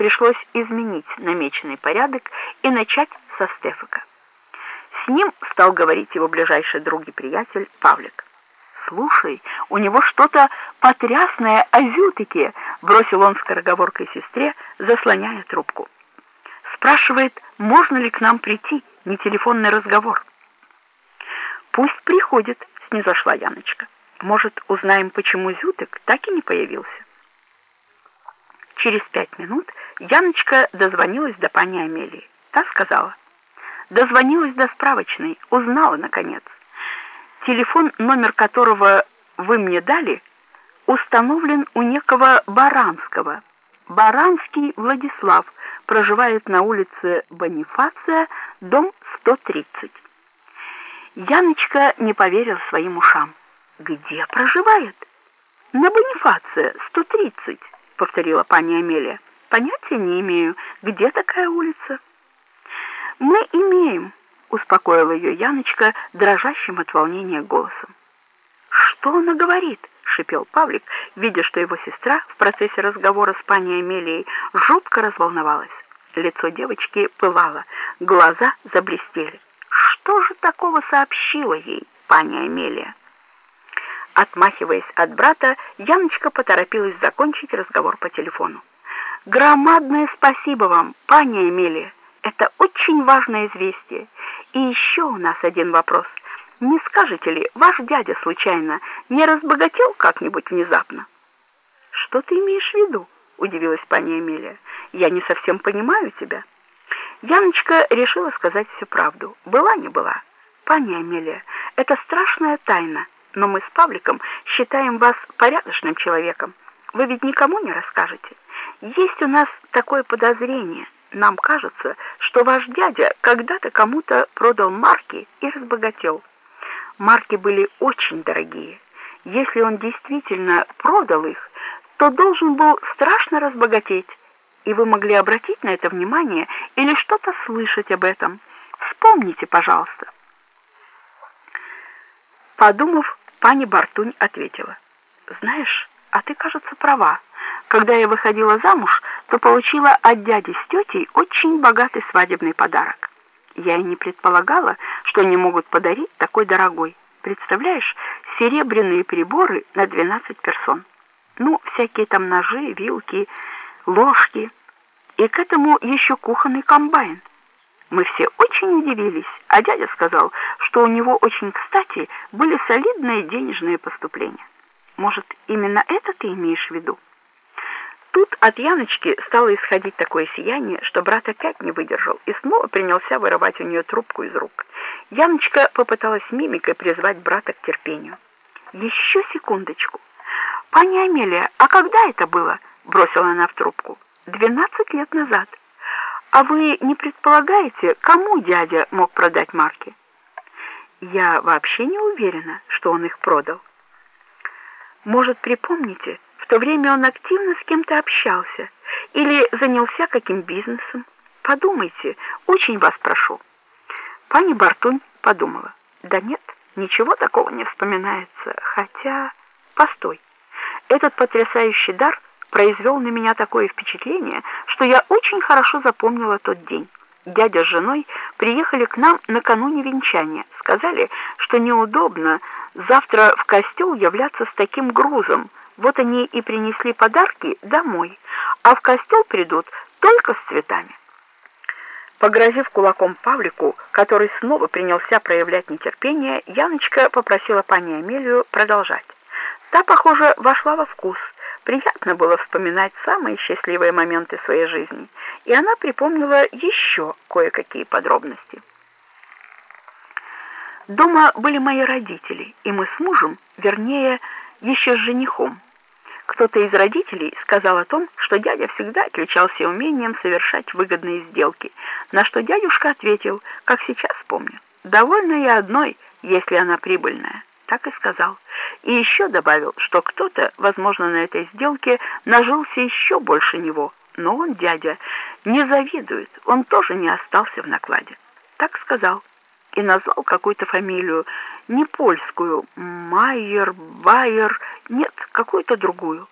пришлось изменить намеченный порядок и начать со Стефака. С ним стал говорить его ближайший друг и приятель Павлик. «Слушай, у него что-то потрясное о Зютыке», — бросил он скороговоркой сестре, заслоняя трубку. «Спрашивает, можно ли к нам прийти, не телефонный разговор». «Пусть приходит», — снизошла Яночка. «Может, узнаем, почему Зютык так и не появился?» Через пять минут Яночка дозвонилась до пани Амелии. Та сказала, дозвонилась до справочной, узнала, наконец. Телефон, номер которого вы мне дали, установлен у некого Баранского. Баранский Владислав проживает на улице Бонифация, дом 130. Яночка не поверила своим ушам. Где проживает? На Бонифация, 130, повторила пани Амелия. Понятия не имею, где такая улица. Мы имеем, успокоила ее Яночка дрожащим от волнения голосом. Что она говорит? шипел Павлик, видя, что его сестра в процессе разговора с пани Амелией жутко разволновалась. Лицо девочки пылало, глаза заблестели. Что же такого сообщила ей пани Амелия? Отмахиваясь от брата, Яночка поторопилась закончить разговор по телефону. Громадное спасибо вам, пани Эмилия. Это очень важное известие. И еще у нас один вопрос. Не скажете ли, ваш дядя случайно не разбогател как-нибудь внезапно? Что ты имеешь в виду? удивилась пани Эмилия. Я не совсем понимаю тебя. Яночка решила сказать всю правду. Была не была. Пани Амелия, это страшная тайна, но мы с Павликом считаем вас порядочным человеком. Вы ведь никому не расскажете. Есть у нас такое подозрение. Нам кажется, что ваш дядя когда-то кому-то продал марки и разбогател. Марки были очень дорогие. Если он действительно продал их, то должен был страшно разбогатеть. И вы могли обратить на это внимание или что-то слышать об этом. Вспомните, пожалуйста. Подумав, пани Бартунь ответила: "Знаешь, а ты, кажется, права. Когда я выходила замуж, то получила от дяди с тетей очень богатый свадебный подарок. Я и не предполагала, что они могут подарить такой дорогой. Представляешь, серебряные приборы на 12 персон. Ну, всякие там ножи, вилки, ложки. И к этому еще кухонный комбайн. Мы все очень удивились, а дядя сказал, что у него очень кстати были солидные денежные поступления. Может, именно это ты имеешь в виду? Тут от Яночки стало исходить такое сияние, что брат опять не выдержал и снова принялся вырывать у нее трубку из рук. Яночка попыталась мимикой призвать брата к терпению. «Еще секундочку. Пани Амелия, а когда это было?» — бросила она в трубку. «Двенадцать лет назад. А вы не предполагаете, кому дядя мог продать марки?» «Я вообще не уверена, что он их продал». Может, припомните, то время он активно с кем-то общался или занялся каким бизнесом? Подумайте, очень вас прошу. Пани Бартунь подумала. Да нет, ничего такого не вспоминается, хотя... Постой. Этот потрясающий дар произвел на меня такое впечатление, что я очень хорошо запомнила тот день. Дядя с женой приехали к нам накануне венчания. Сказали, что неудобно завтра в костел являться с таким грузом. Вот они и принесли подарки домой, а в костел придут только с цветами. Погрозив кулаком Павлику, который снова принялся проявлять нетерпение, Яночка попросила пани Амелию продолжать. Та, похоже, вошла во вкус. Приятно было вспоминать самые счастливые моменты своей жизни, и она припомнила еще кое-какие подробности. Дома были мои родители, и мы с мужем, вернее, еще с женихом. Кто-то из родителей сказал о том, что дядя всегда отличался умением совершать выгодные сделки, на что дядюшка ответил, как сейчас помню, «Довольно я одной, если она прибыльная». Так и сказал. И еще добавил, что кто-то, возможно, на этой сделке нажился еще больше него, но он, дядя, не завидует, он тоже не остался в накладе. Так сказал и назвал какую-то фамилию, не польскую, Майер, Байер, нет, какую-то другую.